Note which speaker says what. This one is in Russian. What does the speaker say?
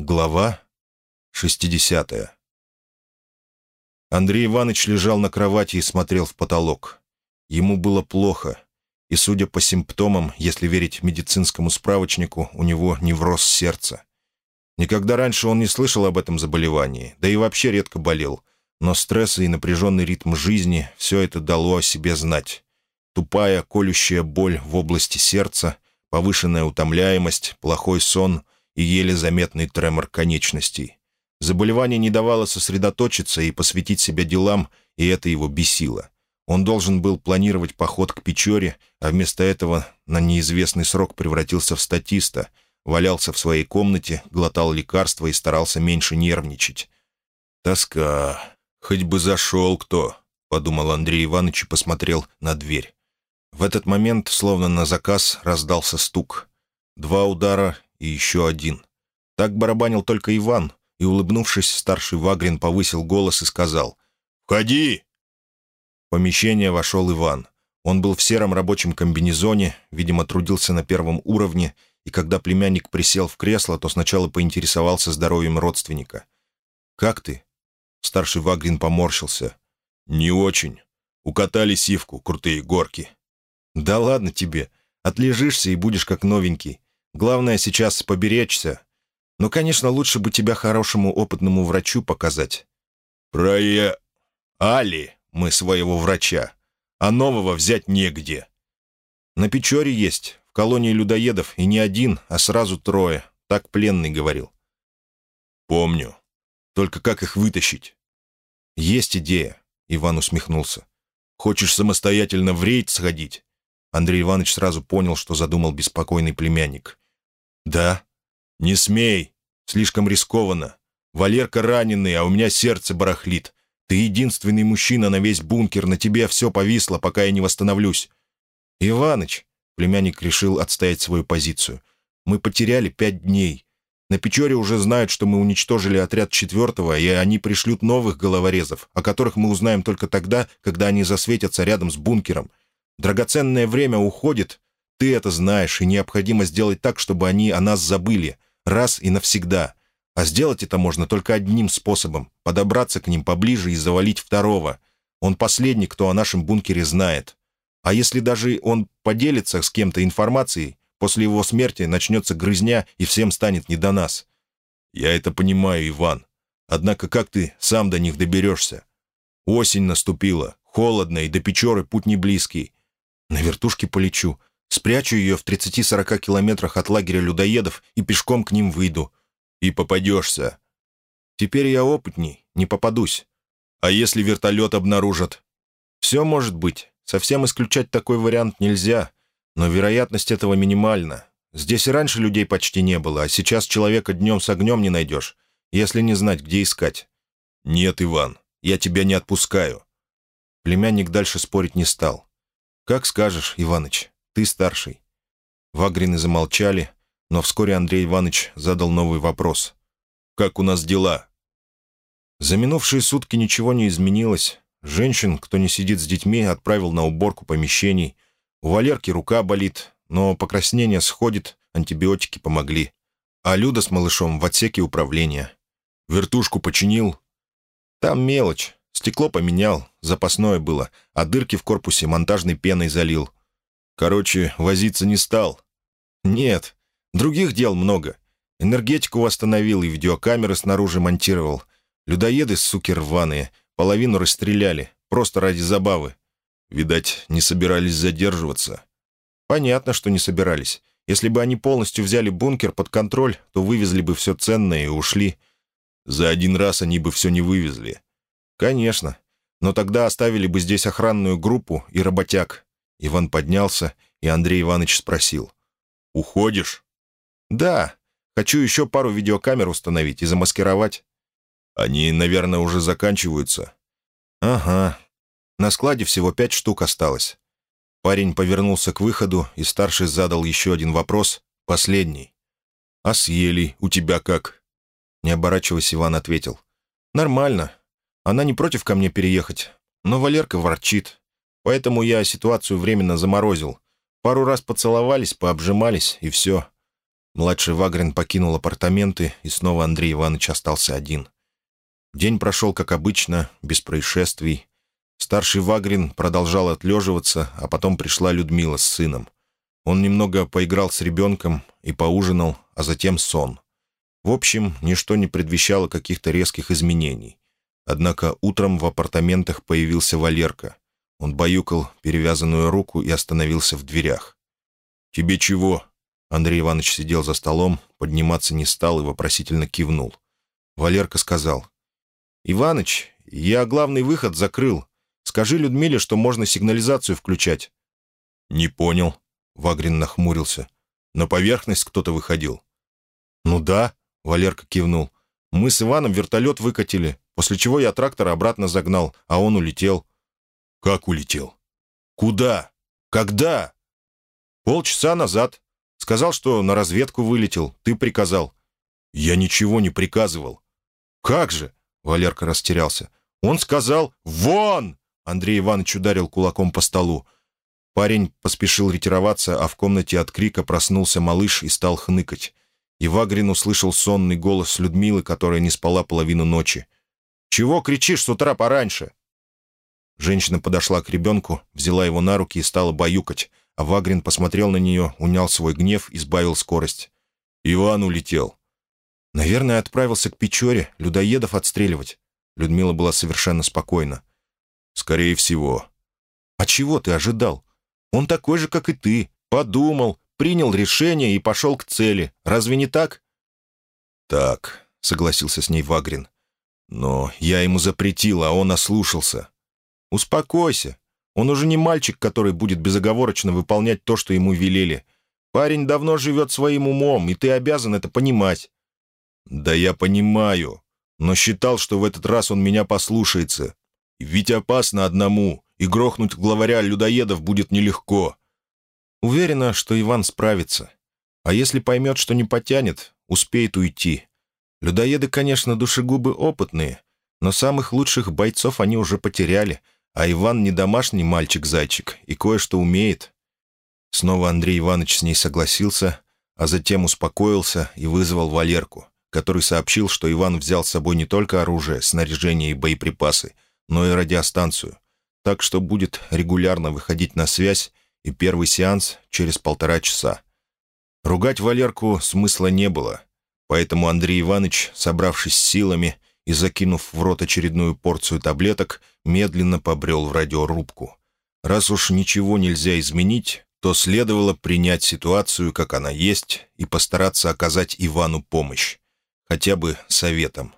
Speaker 1: Глава 60 Андрей Иванович лежал на кровати и смотрел в потолок. Ему было плохо, и, судя по симптомам, если верить медицинскому справочнику, у него невроз сердца. Никогда раньше он не слышал об этом заболевании, да и вообще редко болел, но стресс и напряженный ритм жизни — все это дало о себе знать. Тупая, колющая боль в области сердца, повышенная утомляемость, плохой сон — и еле заметный тремор конечностей. Заболевание не давало сосредоточиться и посвятить себя делам, и это его бесило. Он должен был планировать поход к Печоре, а вместо этого на неизвестный срок превратился в статиста, валялся в своей комнате, глотал лекарства и старался меньше нервничать. «Тоска. Хоть бы зашел кто», — подумал Андрей Иванович и посмотрел на дверь. В этот момент, словно на заказ, раздался стук. Два удара, и еще один. Так барабанил только Иван, и, улыбнувшись, старший Вагрин повысил голос и сказал «Входи!». В помещение вошел Иван. Он был в сером рабочем комбинезоне, видимо, трудился на первом уровне, и когда племянник присел в кресло, то сначала поинтересовался здоровьем родственника. «Как ты?» Старший Вагрин поморщился. «Не очень. Укатали сивку, крутые горки». «Да ладно тебе. Отлежишься и будешь как новенький. Главное сейчас поберечься. Но, конечно, лучше бы тебя хорошему опытному врачу показать. Про Али мы своего врача, а нового взять негде. На Печоре есть, в колонии людоедов, и не один, а сразу трое. Так пленный говорил. Помню. Только как их вытащить? Есть идея, Иван усмехнулся. Хочешь самостоятельно в рейд сходить? Андрей Иванович сразу понял, что задумал беспокойный племянник. «Да». «Не смей. Слишком рискованно. Валерка раненый, а у меня сердце барахлит. Ты единственный мужчина на весь бункер, на тебе все повисло, пока я не восстановлюсь». «Иваныч», — племянник решил отстоять свою позицию, — «мы потеряли пять дней. На Печоре уже знают, что мы уничтожили отряд четвертого, и они пришлют новых головорезов, о которых мы узнаем только тогда, когда они засветятся рядом с бункером. Драгоценное время уходит, ты это знаешь, и необходимо сделать так, чтобы они о нас забыли, раз и навсегда. А сделать это можно только одним способом — подобраться к ним поближе и завалить второго. Он последний, кто о нашем бункере знает. А если даже он поделится с кем-то информацией, после его смерти начнется грызня, и всем станет не до нас. Я это понимаю, Иван. Однако как ты сам до них доберешься? Осень наступила, холодно, и до Печоры путь не близкий. На вертушке полечу. Спрячу ее в 30-40 километрах от лагеря людоедов и пешком к ним выйду. И попадешься. Теперь я опытней, не попадусь. А если вертолет обнаружат? Все может быть. Совсем исключать такой вариант нельзя. Но вероятность этого минимальна. Здесь и раньше людей почти не было, а сейчас человека днем с огнем не найдешь, если не знать, где искать. «Нет, Иван, я тебя не отпускаю». Племянник дальше спорить не стал. «Как скажешь, Иваныч». Ты старший». Вагрины замолчали, но вскоре Андрей Иванович задал новый вопрос. «Как у нас дела?» За минувшие сутки ничего не изменилось. Женщин, кто не сидит с детьми, отправил на уборку помещений. У Валерки рука болит, но покраснение сходит, антибиотики помогли. А Люда с малышом в отсеке управления. Вертушку починил. Там мелочь. Стекло поменял, запасное было, а дырки в корпусе монтажной пеной залил. Короче, возиться не стал. Нет, других дел много. Энергетику восстановил и видеокамеры снаружи монтировал. Людоеды, суки рваные, половину расстреляли, просто ради забавы. Видать, не собирались задерживаться. Понятно, что не собирались. Если бы они полностью взяли бункер под контроль, то вывезли бы все ценное и ушли. За один раз они бы все не вывезли. Конечно. Но тогда оставили бы здесь охранную группу и работяг. Иван поднялся, и Андрей Иванович спросил. «Уходишь?» «Да. Хочу еще пару видеокамер установить и замаскировать». «Они, наверное, уже заканчиваются». «Ага. На складе всего пять штук осталось». Парень повернулся к выходу, и старший задал еще один вопрос, последний. «А с Елей у тебя как?» Не оборачиваясь, Иван ответил. «Нормально. Она не против ко мне переехать, но Валерка ворчит. Поэтому я ситуацию временно заморозил. Пару раз поцеловались, пообжимались, и все. Младший Вагрин покинул апартаменты, и снова Андрей Иванович остался один. День прошел, как обычно, без происшествий. Старший Вагрин продолжал отлеживаться, а потом пришла Людмила с сыном. Он немного поиграл с ребенком и поужинал, а затем сон. В общем, ничто не предвещало каких-то резких изменений. Однако утром в апартаментах появился Валерка. Он баюкал перевязанную руку и остановился в дверях. «Тебе чего?» Андрей Иванович сидел за столом, подниматься не стал и вопросительно кивнул. Валерка сказал. «Иваныч, я главный выход закрыл. Скажи Людмиле, что можно сигнализацию включать». «Не понял», — Вагрин нахмурился. «На поверхность кто-то выходил». «Ну да», — Валерка кивнул. «Мы с Иваном вертолет выкатили, после чего я трактор обратно загнал, а он улетел». «Как улетел? Куда? Когда?» «Полчаса назад. Сказал, что на разведку вылетел. Ты приказал». «Я ничего не приказывал». «Как же?» — Валерка растерялся. «Он сказал «Вон!» — Андрей Иванович ударил кулаком по столу. Парень поспешил ретироваться, а в комнате от крика проснулся малыш и стал хныкать. И Вагрин услышал сонный голос Людмилы, которая не спала половину ночи. «Чего кричишь с утра пораньше?» Женщина подошла к ребенку, взяла его на руки и стала баюкать, а Вагрин посмотрел на нее, унял свой гнев и сбавил скорость. «Иван улетел». «Наверное, отправился к Печоре, людоедов отстреливать». Людмила была совершенно спокойна. «Скорее всего». «А чего ты ожидал? Он такой же, как и ты. Подумал, принял решение и пошел к цели. Разве не так?» «Так», — согласился с ней Вагрин. «Но я ему запретил, а он ослушался. «Успокойся. Он уже не мальчик, который будет безоговорочно выполнять то, что ему велели. Парень давно живет своим умом, и ты обязан это понимать». «Да я понимаю, но считал, что в этот раз он меня послушается. Ведь опасно одному, и грохнуть главаря людоедов будет нелегко». Уверена, что Иван справится. А если поймет, что не потянет, успеет уйти. Людоеды, конечно, душегубы опытные, но самых лучших бойцов они уже потеряли — а Иван не домашний мальчик-зайчик и кое-что умеет. Снова Андрей Иванович с ней согласился, а затем успокоился и вызвал Валерку, который сообщил, что Иван взял с собой не только оружие, снаряжение и боеприпасы, но и радиостанцию, так что будет регулярно выходить на связь и первый сеанс через полтора часа. Ругать Валерку смысла не было, поэтому Андрей Иванович, собравшись с силами, и, закинув в рот очередную порцию таблеток, медленно побрел в радиорубку. Раз уж ничего нельзя изменить, то следовало принять ситуацию, как она есть, и постараться оказать Ивану помощь. Хотя бы советом.